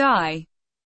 die.